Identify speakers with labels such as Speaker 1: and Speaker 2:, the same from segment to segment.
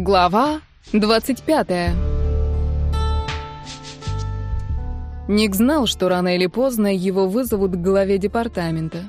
Speaker 1: Глава 25. Ник знал, что рано или поздно его вызовут к главе департамента.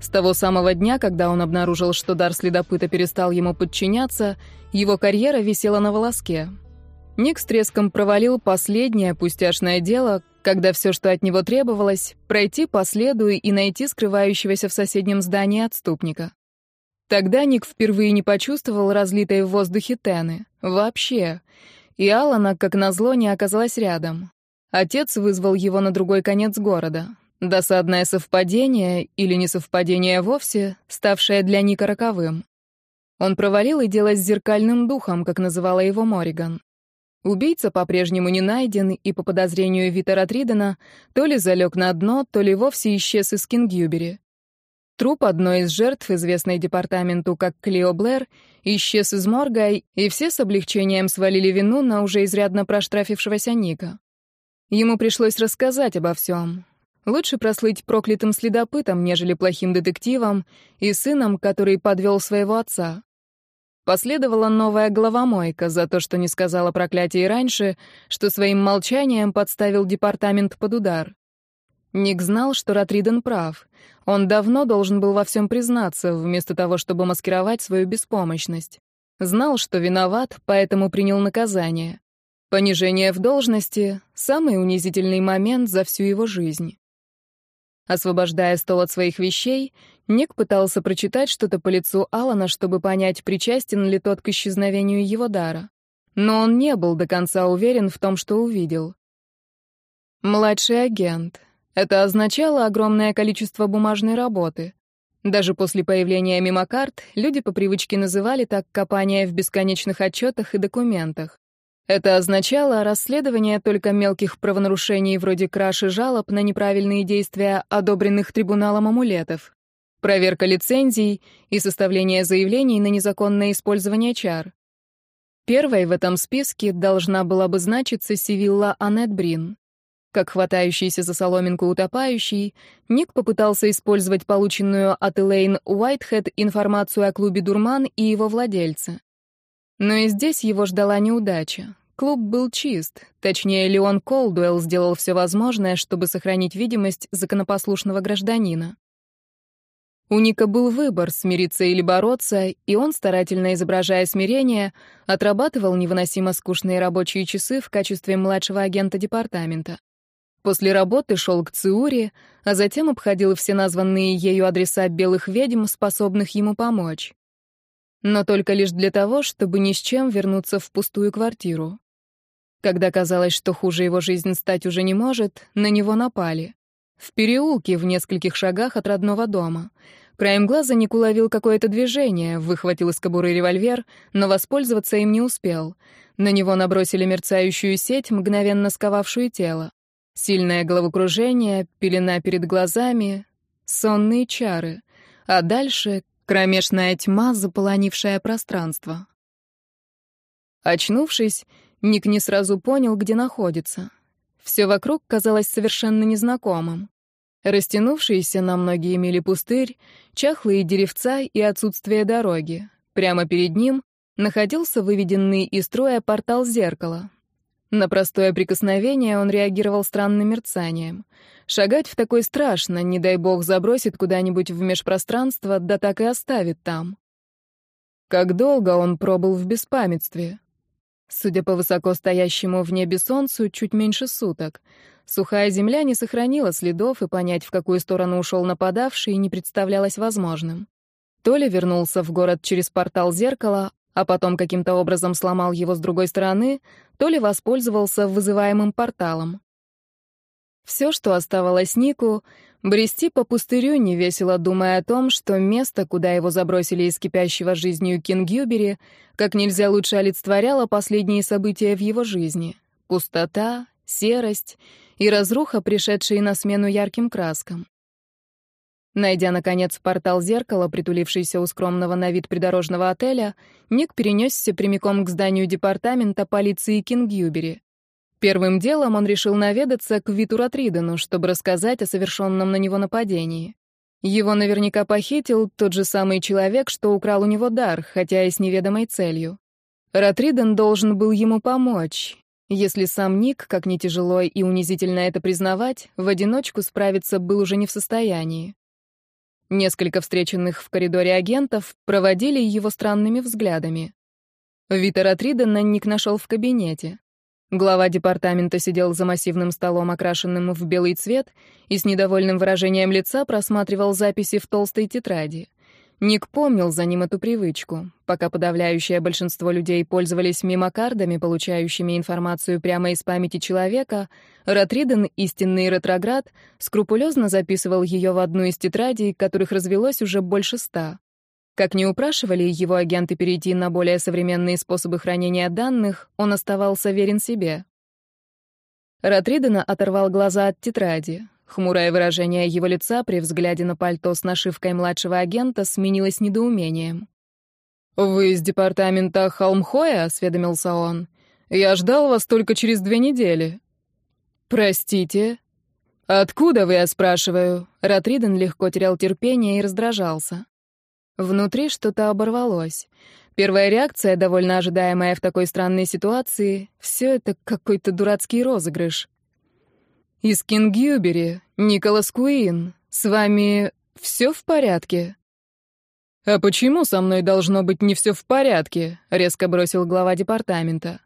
Speaker 1: С того самого дня, когда он обнаружил, что дар следопыта перестал ему подчиняться, его карьера висела на волоске. Ник с треском провалил последнее пустяшное дело, когда все, что от него требовалось, пройти по следу и найти скрывающегося в соседнем здании отступника. Тогда Ник впервые не почувствовал разлитой в воздухе тены. Вообще. И Алана, как назло, не оказалась рядом. Отец вызвал его на другой конец города. Досадное совпадение, или не совпадение вовсе, ставшее для Ника роковым. Он провалил и дело с зеркальным духом, как называла его Мориган. Убийца по-прежнему не найден, и по подозрению Витера Тридена то ли залег на дно, то ли вовсе исчез из Кингюбери. Труп одной из жертв, известной департаменту как Клео Блэр, исчез из морга, и все с облегчением свалили вину на уже изрядно проштрафившегося Ника. Ему пришлось рассказать обо всем. Лучше прослыть проклятым следопытом, нежели плохим детективом и сыном, который подвел своего отца. Последовала новая головомойка за то, что не сказала проклятии раньше, что своим молчанием подставил департамент под удар. Ник знал, что Ратриден прав. Он давно должен был во всем признаться, вместо того, чтобы маскировать свою беспомощность. Знал, что виноват, поэтому принял наказание. Понижение в должности — самый унизительный момент за всю его жизнь. Освобождая стол от своих вещей, Ник пытался прочитать что-то по лицу Алана, чтобы понять, причастен ли тот к исчезновению его дара. Но он не был до конца уверен в том, что увидел. Младший агент. Это означало огромное количество бумажной работы. Даже после появления мимокарт люди по привычке называли так копание в бесконечных отчетах и документах. Это означало расследование только мелких правонарушений вроде краши жалоб на неправильные действия одобренных трибуналом амулетов, проверка лицензий и составление заявлений на незаконное использование чар. Первой в этом списке должна была бы значиться Сивилла Аннет Брин. Как хватающийся за соломинку утопающий, Ник попытался использовать полученную от Элейн Уайтхед информацию о клубе «Дурман» и его владельце. Но и здесь его ждала неудача. Клуб был чист, точнее, Леон Колдуэлл сделал все возможное, чтобы сохранить видимость законопослушного гражданина. У Ника был выбор, смириться или бороться, и он, старательно изображая смирение, отрабатывал невыносимо скучные рабочие часы в качестве младшего агента департамента. После работы шел к Циуре, а затем обходил все названные ею адреса белых ведьм, способных ему помочь. Но только лишь для того, чтобы ни с чем вернуться в пустую квартиру. Когда казалось, что хуже его жизнь стать уже не может, на него напали. В переулке, в нескольких шагах от родного дома. Краем глаза Ник уловил какое-то движение, выхватил из кобуры револьвер, но воспользоваться им не успел. На него набросили мерцающую сеть, мгновенно сковавшую тело. Сильное головокружение, пелена перед глазами, сонные чары. А дальше — кромешная тьма, заполонившая пространство. Очнувшись, Ник не сразу понял, где находится. Все вокруг казалось совершенно незнакомым. Растянувшийся на многие мили пустырь, чахлые деревца и отсутствие дороги. Прямо перед ним находился выведенный из строя портал зеркала, на простое прикосновение он реагировал странным мерцанием. Шагать в такой страшно, не дай бог забросит куда-нибудь в межпространство, да так и оставит там. Как долго он пробыл в беспамятстве? Судя по высоко стоящему в небе солнцу, чуть меньше суток. Сухая земля не сохранила следов, и понять, в какую сторону ушел нападавший, не представлялось возможным. То ли вернулся в город через портал зеркала, а потом каким-то образом сломал его с другой стороны, то ли воспользовался вызываемым порталом. Все, что оставалось Нику, брести по пустырю, невесело думая о том, что место, куда его забросили из кипящего жизнью Кингюбери, как нельзя лучше олицетворяло последние события в его жизни. Пустота, серость и разруха, пришедшие на смену ярким краскам. Найдя, наконец, портал зеркала, притулившийся у скромного на вид придорожного отеля, Ник перенесся прямиком к зданию департамента полиции Кингюбери. Первым делом он решил наведаться к Виту Ратридену, чтобы рассказать о совершенном на него нападении. Его наверняка похитил тот же самый человек, что украл у него дар, хотя и с неведомой целью. Ратриден должен был ему помочь. Если сам Ник, как не тяжело и унизительно это признавать, в одиночку справиться был уже не в состоянии. Несколько встреченных в коридоре агентов проводили его странными взглядами. Витера Тридена Ник нашел в кабинете. Глава департамента сидел за массивным столом, окрашенным в белый цвет, и с недовольным выражением лица просматривал записи в толстой тетради. Ник помнил за ним эту привычку. Пока подавляющее большинство людей пользовались мимокардами, получающими информацию прямо из памяти человека, Ротриден, истинный ретроград, скрупулезно записывал ее в одну из тетрадей, которых развелось уже больше ста. Как не упрашивали его агенты перейти на более современные способы хранения данных, он оставался верен себе. Ротридена оторвал глаза от тетради. Хмурое выражение его лица при взгляде на пальто с нашивкой младшего агента сменилось недоумением. «Вы из департамента Холмхоя?» — осведомился он. «Я ждал вас только через две недели». «Простите?» «Откуда вы, я спрашиваю?» Ратриден легко терял терпение и раздражался. Внутри что-то оборвалось. Первая реакция, довольно ожидаемая в такой странной ситуации, все это какой-то дурацкий розыгрыш. «Из Кингюбери, Николас Куин, с вами все в порядке?» «А почему со мной должно быть не все в порядке?» — резко бросил глава департамента.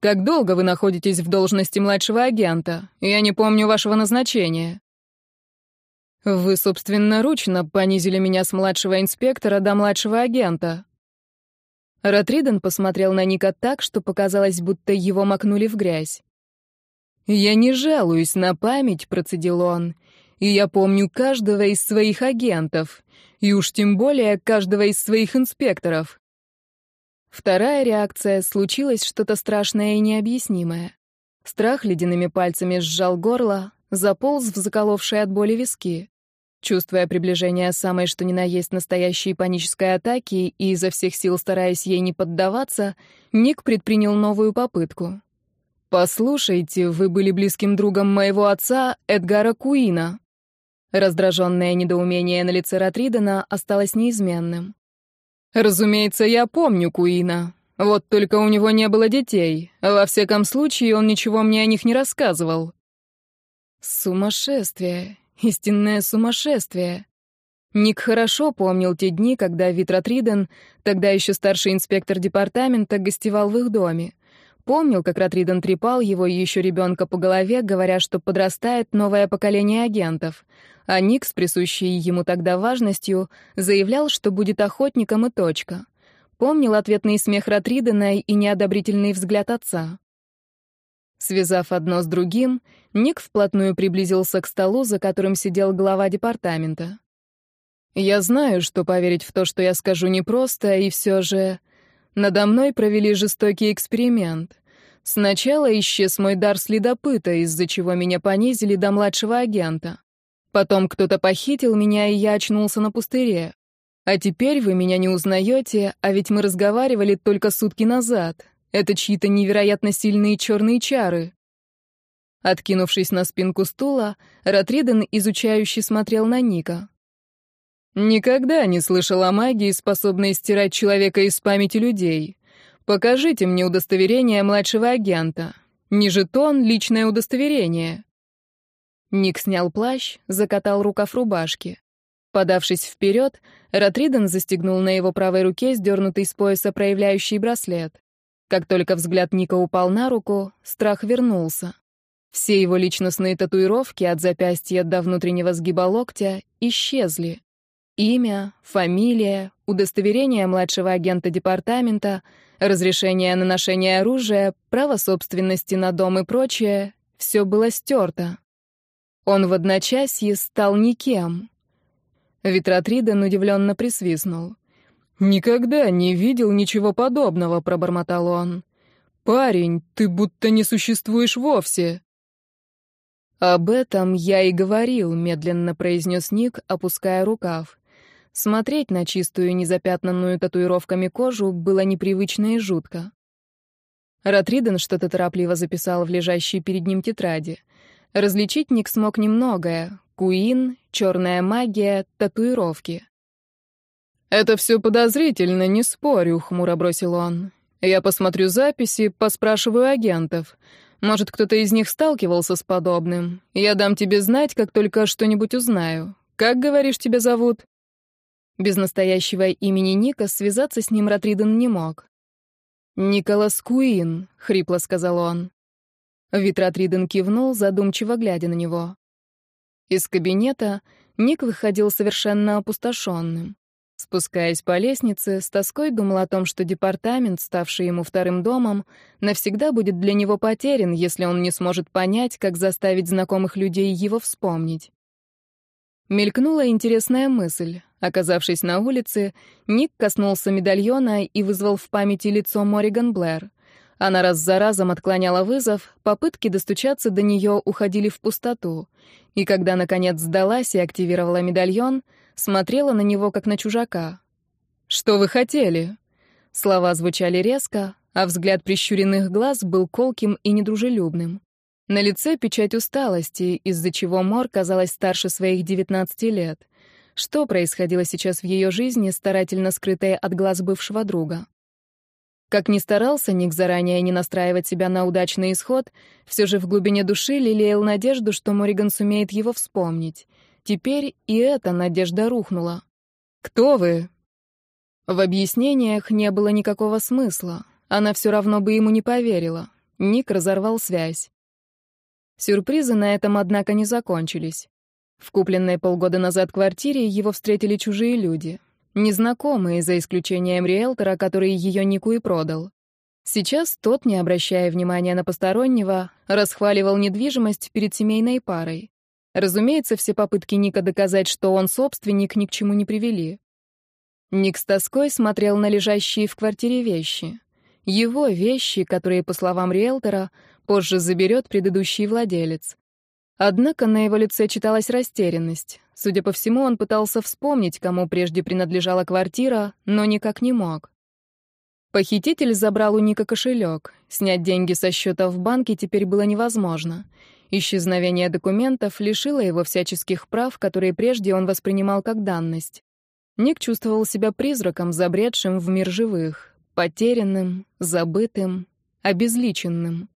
Speaker 1: «Как долго вы находитесь в должности младшего агента? Я не помню вашего назначения». «Вы собственноручно понизили меня с младшего инспектора до младшего агента». Ротриден посмотрел на Ника так, что показалось, будто его макнули в грязь. «Я не жалуюсь на память», — процедил он, — «и я помню каждого из своих агентов, и уж тем более каждого из своих инспекторов». Вторая реакция — случилось что-то страшное и необъяснимое. Страх ледяными пальцами сжал горло, заполз в заколовшие от боли виски. Чувствуя приближение самой что ни на есть настоящей панической атаки и изо всех сил стараясь ей не поддаваться, Ник предпринял новую попытку. «Послушайте, вы были близким другом моего отца, Эдгара Куина». Раздраженное недоумение на лице Ратридена осталось неизменным. «Разумеется, я помню Куина. Вот только у него не было детей. Во всяком случае, он ничего мне о них не рассказывал». Сумасшествие. Истинное сумасшествие. Ник хорошо помнил те дни, когда Витратриден, тогда еще старший инспектор департамента, гостевал в их доме. Помнил, как Ратриден трепал его еще ребенка по голове, говоря, что подрастает новое поколение агентов. А Ник, с присущей ему тогда важностью, заявлял, что будет охотником и точка. Помнил ответный смех Ратридена и неодобрительный взгляд отца. Связав одно с другим, Ник вплотную приблизился к столу, за которым сидел глава департамента. «Я знаю, что поверить в то, что я скажу, непросто, и все же...» Надо мной провели жестокий эксперимент. Сначала исчез мой дар следопыта, из-за чего меня понизили до младшего агента. Потом кто-то похитил меня, и я очнулся на пустыре. А теперь вы меня не узнаете, а ведь мы разговаривали только сутки назад. Это чьи-то невероятно сильные черные чары. Откинувшись на спинку стула, Ратриден изучающе смотрел на Ника. Никогда не слышал о магии, способной стирать человека из памяти людей. Покажите мне удостоверение младшего агента. Не жетон, личное удостоверение. Ник снял плащ, закатал рукав рубашки. Подавшись вперед, Ратриден застегнул на его правой руке сдернутый с пояса проявляющий браслет. Как только взгляд Ника упал на руку, страх вернулся. Все его личностные татуировки от запястья до внутреннего сгиба локтя исчезли. Имя, фамилия, удостоверение младшего агента департамента, разрешение на ношение оружия, право собственности на дом и прочее — все было стерто. Он в одночасье стал никем. Витратриден удивленно присвистнул. «Никогда не видел ничего подобного», — пробормотал он. «Парень, ты будто не существуешь вовсе». «Об этом я и говорил», — медленно произнес Ник, опуская рукав. Смотреть на чистую, незапятнанную татуировками кожу было непривычно и жутко. Ратриден что-то торопливо записал в лежащей перед ним тетради. Различить Ник смог немногое. Куин, черная магия, татуировки. «Это все подозрительно, не спорю», — хмуро бросил он. Я посмотрю записи, поспрашиваю агентов. Может, кто-то из них сталкивался с подобным. Я дам тебе знать, как только что-нибудь узнаю. Как, говоришь, тебя зовут?» Без настоящего имени Ника связаться с ним Ратриден не мог. «Николас Куин», — хрипло сказал он. Витратриден кивнул, задумчиво глядя на него. Из кабинета Ник выходил совершенно опустошенным. Спускаясь по лестнице, с тоской думал о том, что департамент, ставший ему вторым домом, навсегда будет для него потерян, если он не сможет понять, как заставить знакомых людей его вспомнить. Мелькнула интересная мысль. Оказавшись на улице, Ник коснулся медальона и вызвал в памяти лицо Мориган Блэр. Она раз за разом отклоняла вызов, попытки достучаться до нее уходили в пустоту. И когда, наконец, сдалась и активировала медальон — смотрела на него, как на чужака. «Что вы хотели?» Слова звучали резко, а взгляд прищуренных глаз был колким и недружелюбным. На лице печать усталости, из-за чего Мор казалась старше своих 19 лет. Что происходило сейчас в ее жизни, старательно скрытое от глаз бывшего друга? Как ни старался Ник заранее не настраивать себя на удачный исход, все же в глубине души лелеял надежду, что Мориган сумеет его вспомнить. Теперь и эта надежда рухнула. «Кто вы?» В объяснениях не было никакого смысла. Она все равно бы ему не поверила. Ник разорвал связь. Сюрпризы на этом, однако, не закончились. В купленной полгода назад квартире его встретили чужие люди. Незнакомые, за исключением риэлтора, который ее Нику и продал. Сейчас тот, не обращая внимания на постороннего, расхваливал недвижимость перед семейной парой. Разумеется, все попытки Ника доказать, что он собственник, ни к чему не привели. Ник с тоской смотрел на лежащие в квартире вещи. Его вещи, которые, по словам риэлтора, позже заберет предыдущий владелец. Однако на его лице читалась растерянность. Судя по всему, он пытался вспомнить, кому прежде принадлежала квартира, но никак не мог. Похититель забрал у Ника кошелек. Снять деньги со счета в банке теперь было невозможно. Исчезновение документов лишило его всяческих прав, которые прежде он воспринимал как данность. Ник чувствовал себя призраком, забредшим в мир живых, потерянным, забытым, обезличенным.